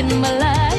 in my life.